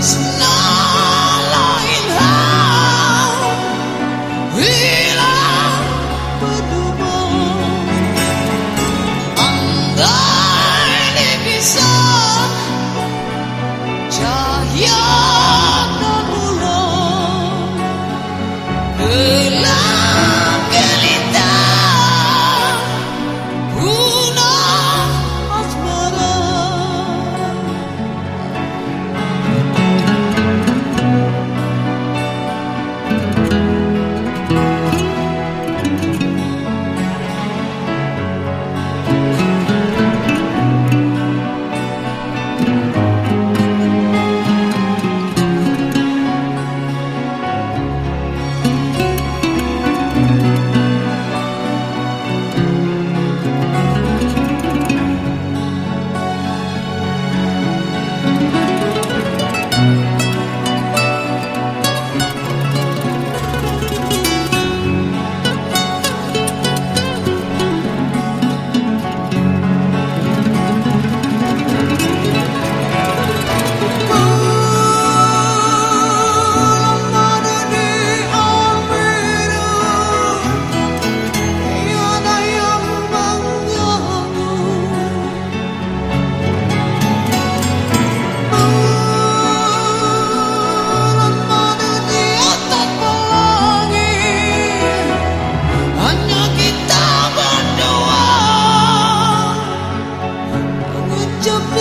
No you be?